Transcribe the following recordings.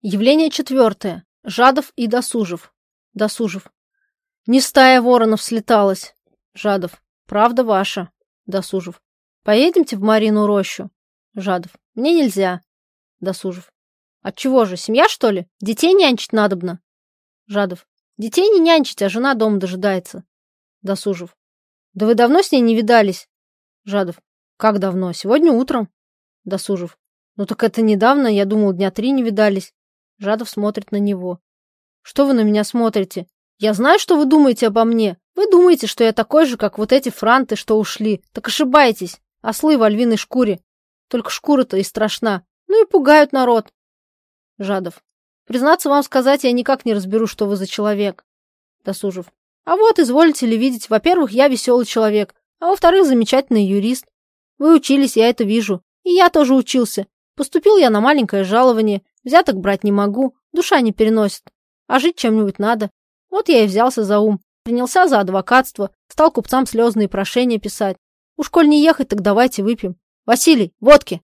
Явление четвертое. Жадов и Досужев. Досужев. Не стая воронов слеталась. Жадов. Правда ваша. Досужев. Поедемте в Марину рощу. Жадов. Мне нельзя. Досужев. Отчего же, семья, что ли? Детей нянчить надобно. Жадов. Детей не нянчить, а жена дома дожидается. Досужев. Да вы давно с ней не видались? Жадов. Как давно? Сегодня утром. Досужев. Ну так это недавно, я думал, дня три не видались. Жадов смотрит на него. Что вы на меня смотрите? Я знаю, что вы думаете обо мне. Вы думаете, что я такой же, как вот эти франты, что ушли. Так ошибаетесь. Ослы в львиной шкуре. Только шкура-то и страшна. Ну и пугают народ. Жадов. Признаться вам сказать, я никак не разберу, что вы за человек. Досужев. А вот, изволите ли видеть, во-первых, я веселый человек, а во-вторых, замечательный юрист. Вы учились, я это вижу. И я тоже учился. Поступил я на маленькое жалование, Взяток брать не могу, душа не переносит. А жить чем-нибудь надо. Вот я и взялся за ум. Принялся за адвокатство, стал купцам слезные прошения писать. Уж коль не ехать, так давайте выпьем. Василий, водки.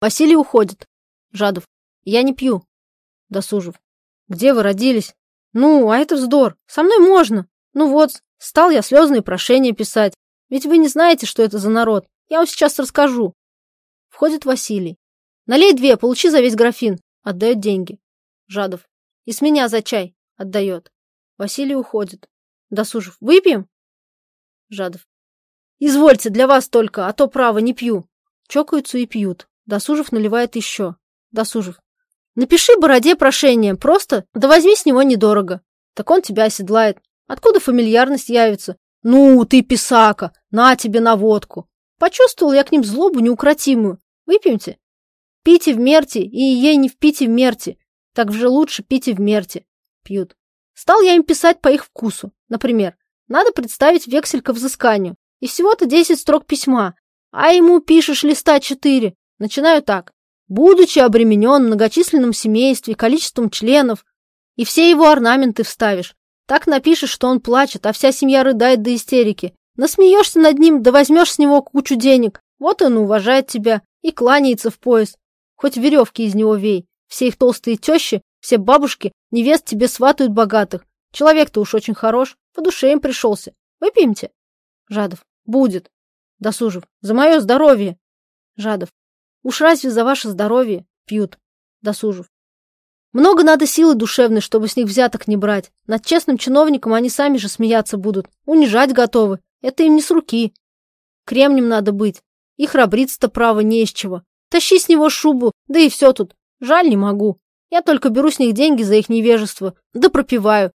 Василий уходит. Жадов. Я не пью. Досужев. Где вы родились? Ну, а это вздор. Со мной можно. Ну вот, стал я слезные прошения писать. Ведь вы не знаете, что это за народ. Я вам сейчас расскажу. Входит Василий. Налей две, получи за весь графин. Отдает деньги. Жадов. И с меня за чай. Отдает. Василий уходит. Досужев. Выпьем? Жадов. Извольте, для вас только, а то право не пью. Чокаются и пьют. Досужев наливает еще. Досужев. Напиши Бороде прошение, просто, да возьми с него недорого. Так он тебя оседлает. Откуда фамильярность явится? Ну, ты писака, на тебе на водку. Почувствовал я к ним злобу неукротимую. Выпьемте? Пите в мерте, и ей не в пите в мерте. Так же лучше пите в мерте. Пьют. Стал я им писать по их вкусу. Например, надо представить вексель к взысканию. И всего-то 10 строк письма. А ему пишешь листа 4. Начинаю так. Будучи обременен многочисленным семейством, количеством членов, и все его орнаменты вставишь. Так напишешь, что он плачет, а вся семья рыдает до истерики. Насмеешься над ним, да возьмешь с него кучу денег. Вот он уважает тебя и кланяется в пояс. Хоть веревки из него вей. Все их толстые тещи, все бабушки, невест тебе сватают богатых. Человек-то уж очень хорош, по душе им пришелся. Выпьемте? Жадов. Будет. Досужев. За мое здоровье. Жадов. Уж разве за ваше здоровье? Пьют. Досужев. Много надо силы душевной, чтобы с них взяток не брать. Над честным чиновником они сами же смеяться будут. Унижать готовы. Это им не с руки. Кремнем надо быть. И храбриться-то право не из чего. Тащи с него шубу, да и все тут. Жаль, не могу. Я только беру с них деньги за их невежество, да пропиваю.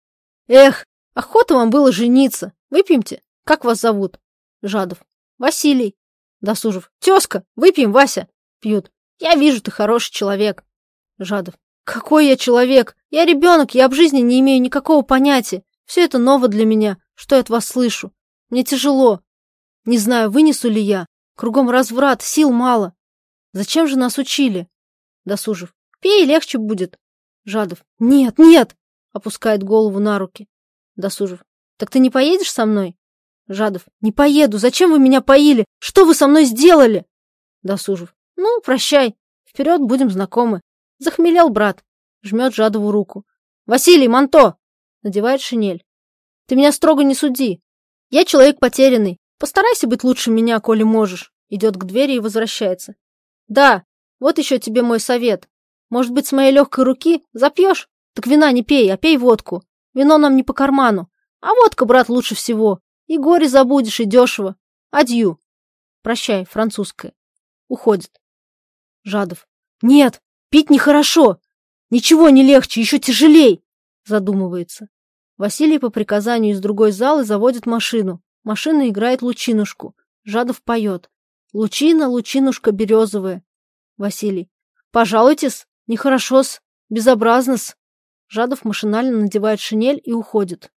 Эх, охота вам было жениться. Выпьемте. Как вас зовут? Жадов. Василий. Досужев. Тезка, выпьем, Вася. Пьют. Я вижу, ты хороший человек. Жадов. Какой я человек? Я ребенок, я об жизни не имею никакого понятия. Все это ново для меня, что я от вас слышу. Мне тяжело. Не знаю, вынесу ли я. Кругом разврат, сил мало. Зачем же нас учили? Досужев. Пей, легче будет. Жадов. Нет, нет! Опускает голову на руки. Досужев. Так ты не поедешь со мной? Жадов. Не поеду. Зачем вы меня поили? Что вы со мной сделали? Досужев. Ну, прощай. Вперед будем знакомы. Захмелел брат. Жмет Жадову руку. Василий, манто! Надевает шинель. Ты меня строго не суди. Я человек потерянный. Постарайся быть лучше меня, коли можешь. Идет к двери и возвращается. Да, вот еще тебе мой совет. Может быть, с моей легкой руки запьешь? Так вина не пей, а пей водку. Вино нам не по карману. А водка, брат, лучше всего. И горе забудешь, и дешево. Адью. Прощай, французская. Уходит. Жадов. Нет, пить нехорошо. Ничего не легче, еще тяжелей. Задумывается. Василий по приказанию из другой залы заводит машину. Машина играет лучинушку. Жадов поет. Лучина, лучинушка березовая. Василий. Пожалуйтесь, нехорошо-с, безобразно-с. Жадов машинально надевает шинель и уходит.